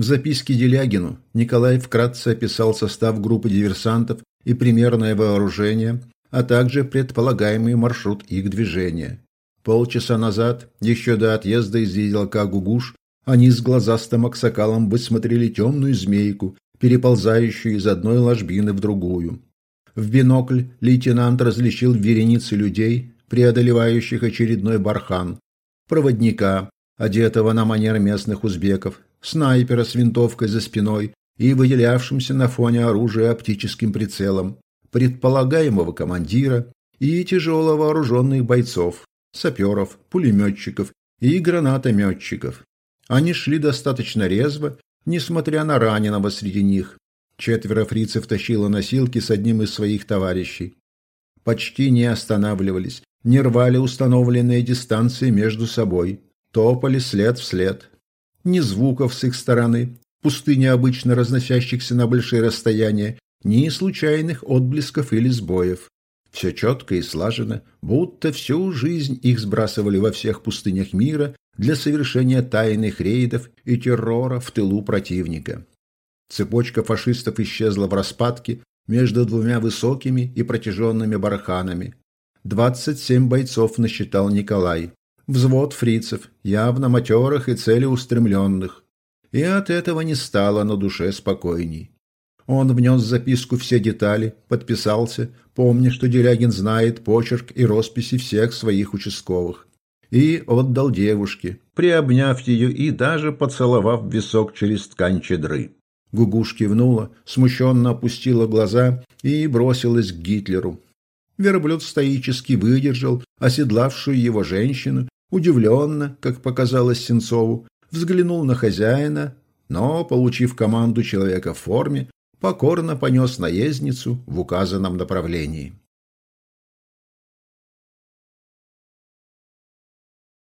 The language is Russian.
В записке Делягину Николай вкратце описал состав группы диверсантов и примерное вооружение, а также предполагаемый маршрут их движения. Полчаса назад, еще до отъезда из Еделка Гугуш, они с глазастым аксакалом высмотрели темную змейку, переползающую из одной ложбины в другую. В бинокль лейтенант различил вереницы людей, преодолевающих очередной бархан, проводника, одетого на манер местных узбеков, снайпера с винтовкой за спиной и выделявшимся на фоне оружия оптическим прицелом, предполагаемого командира и тяжело вооруженных бойцов, саперов, пулеметчиков и гранатометчиков. Они шли достаточно резво, несмотря на раненого среди них. Четверо фрицев тащило носилки с одним из своих товарищей. Почти не останавливались, не рвали установленные дистанции между собой, топали след в след. Ни звуков с их стороны, пустыни обычно разносящихся на большие расстояния, ни случайных отблесков или сбоев. Все четко и слажено, будто всю жизнь их сбрасывали во всех пустынях мира для совершения тайных рейдов и террора в тылу противника. Цепочка фашистов исчезла в распадке между двумя высокими и протяженными барханами. 27 бойцов насчитал Николай. Взвод фрицев, явно матерых и целеустремленных. И от этого не стало на душе спокойней. Он внес в записку все детали, подписался, помня, что Делягин знает почерк и росписи всех своих участковых. И отдал девушке, приобняв ее и даже поцеловав висок через ткань чедры. Гугуш кивнула, смущенно опустила глаза и бросилась к Гитлеру. Верблюд стоически выдержал оседлавшую его женщину, удивленно, как показалось Сенцову, взглянул на хозяина, но, получив команду человека в форме, покорно понес наездницу в указанном направлении.